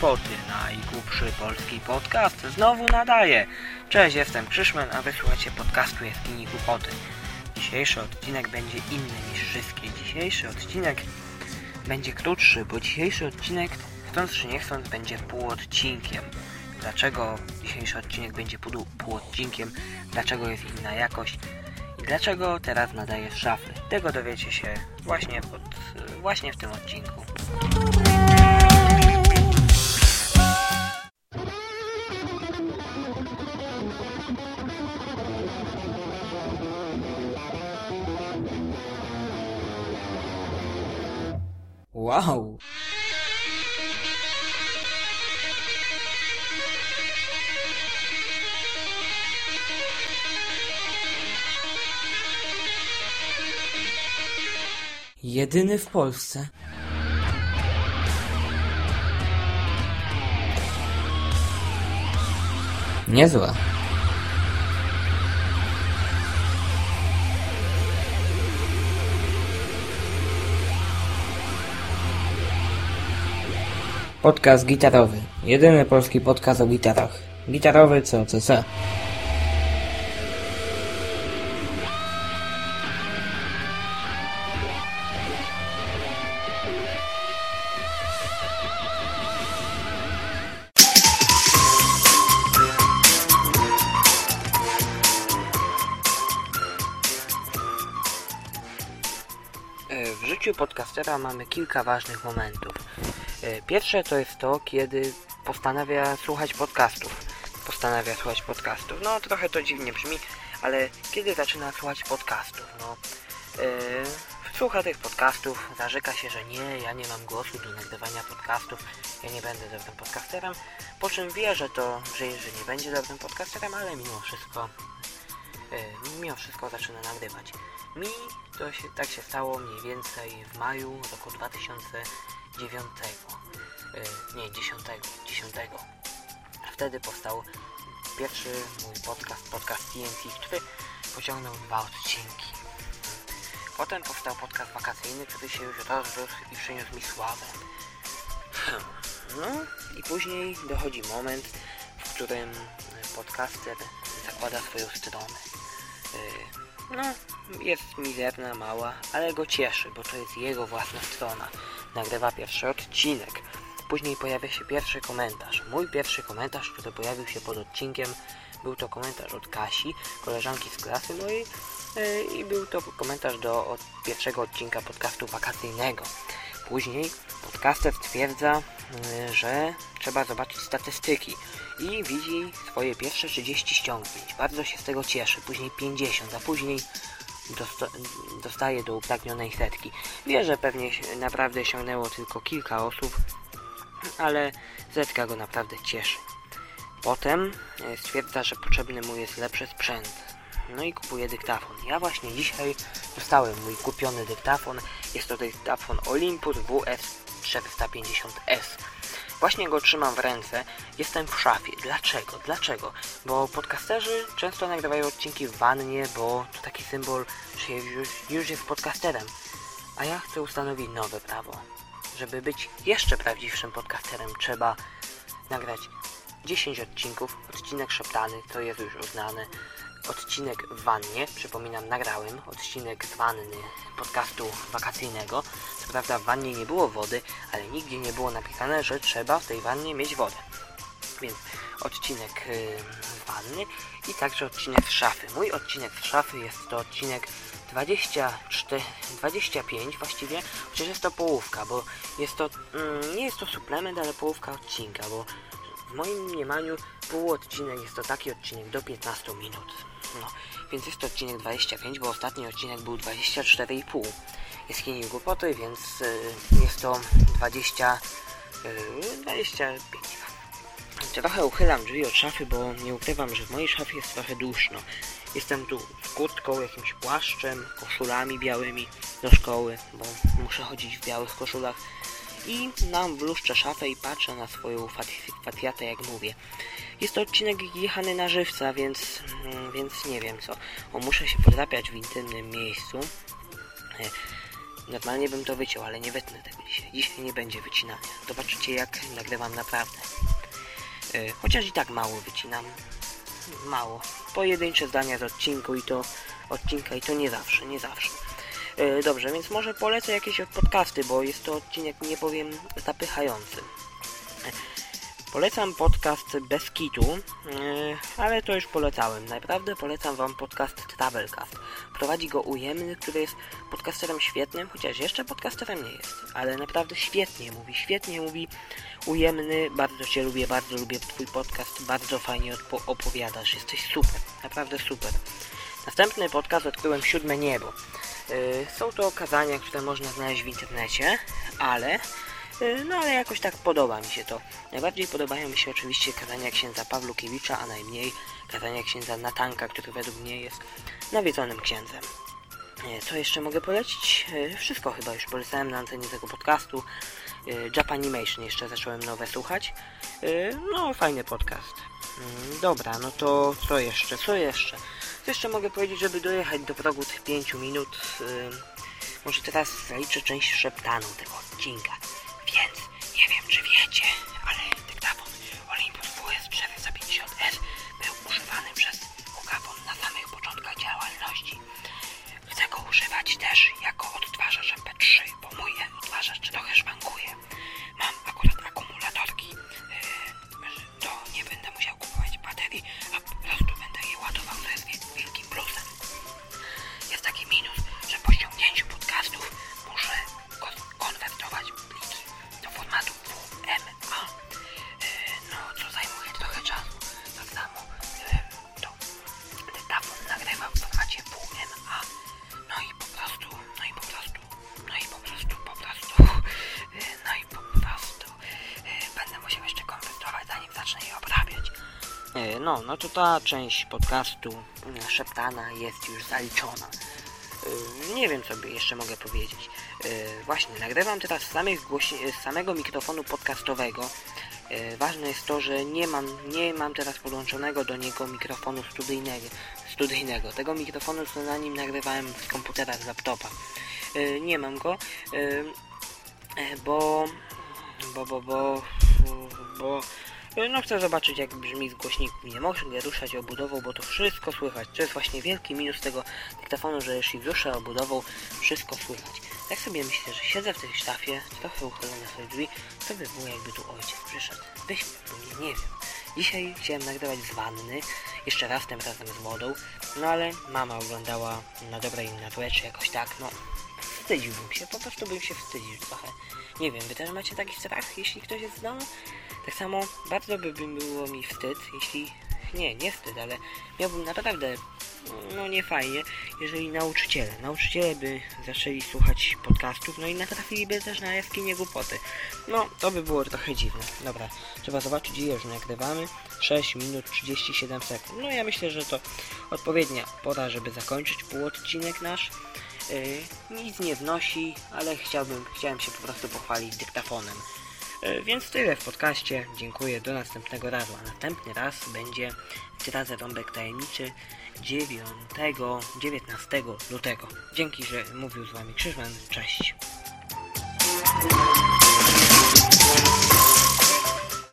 głupoty. Najgłupszy polski podcast znowu nadaje. Cześć, jestem Krzyszman, a wysłuchacie podcastu Jaskini Głupoty. Dzisiejszy odcinek będzie inny niż wszystkie. Dzisiejszy odcinek będzie krótszy, bo dzisiejszy odcinek, chcąc czy nie chcąc, będzie półodcinkiem. Dlaczego dzisiejszy odcinek będzie pół, półodcinkiem? Dlaczego jest inna jakość? I dlaczego teraz nadaję szafy? Tego dowiecie się właśnie, pod, właśnie w tym odcinku. Wow! Jedyny w Polsce. Niezła. Podcast gitarowy. Jedyny polski podcast o gitarach. Gitarowy co CC. E, W życiu podcastera mamy kilka ważnych momentów. E, pierwsze to jest to, kiedy postanawia słuchać podcastów. Postanawia słuchać podcastów. No, trochę to dziwnie brzmi, ale kiedy zaczyna słuchać podcastów? No, yy, słucha tych podcastów, zarzeka się, że nie, ja nie mam głosu do nagrywania podcastów, ja nie będę dobrym podcasterem, po czym wie, że to, że, że nie będzie dobrym podcasterem, ale mimo wszystko, yy, mimo wszystko zaczyna nagrywać. Mi to się, tak się stało mniej więcej w maju roku 2000 9, y, nie 10, 10. Wtedy powstał pierwszy mój podcast, podcast TNT, który pociągnął dwa odcinki. Potem powstał podcast wakacyjny, który się już rozrósł i przyniósł mi sławę. Hmm. No i później dochodzi moment, w którym podcaster zakłada swoją stronę. Y, no, jest mizerna, mała, ale go cieszy, bo to jest jego własna strona. Nagrywa pierwszy odcinek. Później pojawia się pierwszy komentarz. Mój pierwszy komentarz, który pojawił się pod odcinkiem, był to komentarz od Kasi, koleżanki z klasy mojej yy, i był to komentarz do od pierwszego odcinka podcastu wakacyjnego. Później podcaster stwierdza, yy, że trzeba zobaczyć statystyki i widzi swoje pierwsze 30 ściągnięć. Bardzo się z tego cieszy. Później 50, a później dosta dostaje do upragnionej setki. Wie, że pewnie naprawdę osiągnęło tylko kilka osób, ale setka go naprawdę cieszy. Potem e, stwierdza, że potrzebny mu jest lepszy sprzęt. No i kupuje dyktafon. Ja właśnie dzisiaj dostałem mój kupiony dyktafon. Jest to dyktafon Olympus WS450S. Właśnie go trzymam w ręce. Jestem w szafie. Dlaczego? Dlaczego? Bo podcasterzy często nagrywają odcinki w wannie, bo to taki symbol, że już, już jest podcasterem. A ja chcę ustanowić nowe prawo. Żeby być jeszcze prawdziwszym podcasterem, trzeba nagrać 10 odcinków. Odcinek szeptany, to jest już uznane. Odcinek w wannie, przypominam, nagrałem odcinek z wanny podcastu wakacyjnego. Co prawda w wannie nie było wody, ale nigdzie nie było napisane, że trzeba w tej wannie mieć wodę. Więc odcinek yy, z wanny i także odcinek z szafy. Mój odcinek z szafy jest to odcinek 24, 25 właściwie, chociaż jest to połówka, bo jest to, mm, nie jest to suplement, ale połówka odcinka, bo w moim mniemaniu półodcinek jest to taki odcinek do 15 minut. No, więc jest to odcinek 25, bo ostatni odcinek był 24,5. Jest Chini głupoty, więc y, jest to 20, y, 25. Trochę uchylam drzwi od szafy, bo nie ukrywam, że w mojej szafie jest trochę duszno. Jestem tu z kurtką, jakimś płaszczem, koszulami białymi do szkoły, bo muszę chodzić w białych koszulach. I nam wluszczę szafę i patrzę na swoją fati- fatiatę, jak mówię. Jest to odcinek jechany na żywca, więc, mm, więc nie wiem co. O, muszę się podrapiać w intymnym miejscu. E, Normalnie bym to wyciął, ale nie wytnę tego dzisiaj. Dzisiaj nie będzie wycinania. Zobaczycie jak nagrywam naprawdę. Yy, chociaż i tak mało wycinam. Mało. Pojedyncze zdania z odcinku i to odcinka i to nie zawsze, nie zawsze. Yy, dobrze, więc może polecę jakieś podcasty, bo jest to odcinek, nie powiem, zapychający. Polecam podcast bez kitu, yy, ale to już polecałem. Naprawdę polecam Wam podcast Travelcast. Prowadzi go Ujemny, który jest podcasterem świetnym, chociaż jeszcze podcasterem nie jest, ale naprawdę świetnie mówi, świetnie mówi Ujemny. Bardzo Cię lubię, bardzo lubię Twój podcast, bardzo fajnie opowiadasz, jesteś super, naprawdę super. Następny podcast odkryłem Siódme Niebo. Yy, są to kazania, które można znaleźć w internecie, ale Y, no ale jakoś tak podoba mi się to. Najbardziej podobają mi się oczywiście kazania księdza Pawlukiewicza, a najmniej kazania księdza Natanka, który według mnie jest nawiedzonym księdzem. Y, co jeszcze mogę polecić? Y, wszystko chyba już polecałem na antenie tego podcastu. Japanimation jeszcze zacząłem nowe słuchać. No, fajny podcast. Mm, dobra, no to co jeszcze? Co jeszcze? Jeszcze mogę powiedzieć, żeby dojechać do progu tych 5 minut? Może teraz zaliczę część szeptaną tego odcinka. No, no to ta część podcastu szeptana jest już zaliczona. Yy, nie wiem, co jeszcze mogę powiedzieć. Yy, właśnie, nagrywam teraz z, z samego mikrofonu podcastowego. Ważne jest to, że nie mam, nie mam teraz podłączonego do niego mikrofonu studyjnego, studyjnego. Tego mikrofonu, co na nim nagrywałem z komputera, z laptopa. Nie mam go, bo... bo, bo, bo, bo no chcę zobaczyć jak brzmi z głośników. Nie mogę ruszać obudową, bo to wszystko słychać. To jest właśnie wielki minus tego dyktafonu, że jeśli ruszę obudową, wszystko słychać. Tak sobie myślę, że siedzę w tej sztafie, trochę uchylone sobie drzwi, co by było jakby tu ojciec przyszedł. Wyśmiał mnie, nie wiem. Dzisiaj chciałem nagrywać z wanny, jeszcze raz tym razem z wodą, no ale mama oglądała na dobre i na złe, czy jakoś tak, no wstydziłbym się, po prostu bym się wstydził trochę. Nie wiem, wy też macie taki strach, jeśli ktoś jest z domu? Tak samo bardzo by było mi wstyd, jeśli... Nie, nie wstyd, ale miałbym naprawdę, no nie fajnie, jeżeli nauczyciele, nauczyciele by zaczęli słuchać podcastów, no i natrafiliby też na jaskinie głupoty. No, to by było trochę dziwne. Dobra, trzeba zobaczyć ile już nagrywamy. 6 minut 37 sekund. No ja myślę, że to odpowiednia pora, żeby zakończyć półodcinek nasz. Yy, nic nie wnosi, ale chciałbym, chciałem się po prostu pochwalić dyktafonem. Yy, więc tyle w podcaście. Dziękuję, do następnego razu. A następny raz będzie Zdradzę Rąbek Tajemniczy 9, 19 lutego. Dzięki, że mówił z Wami Krzyżman. Cześć.